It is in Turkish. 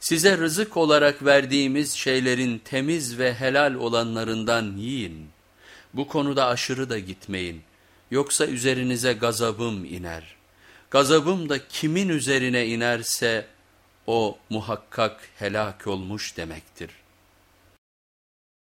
Size rızık olarak verdiğimiz şeylerin temiz ve helal olanlarından yiyin. Bu konuda aşırı da gitmeyin. Yoksa üzerinize gazabım iner. Gazabım da kimin üzerine inerse o muhakkak helak olmuş demektir.''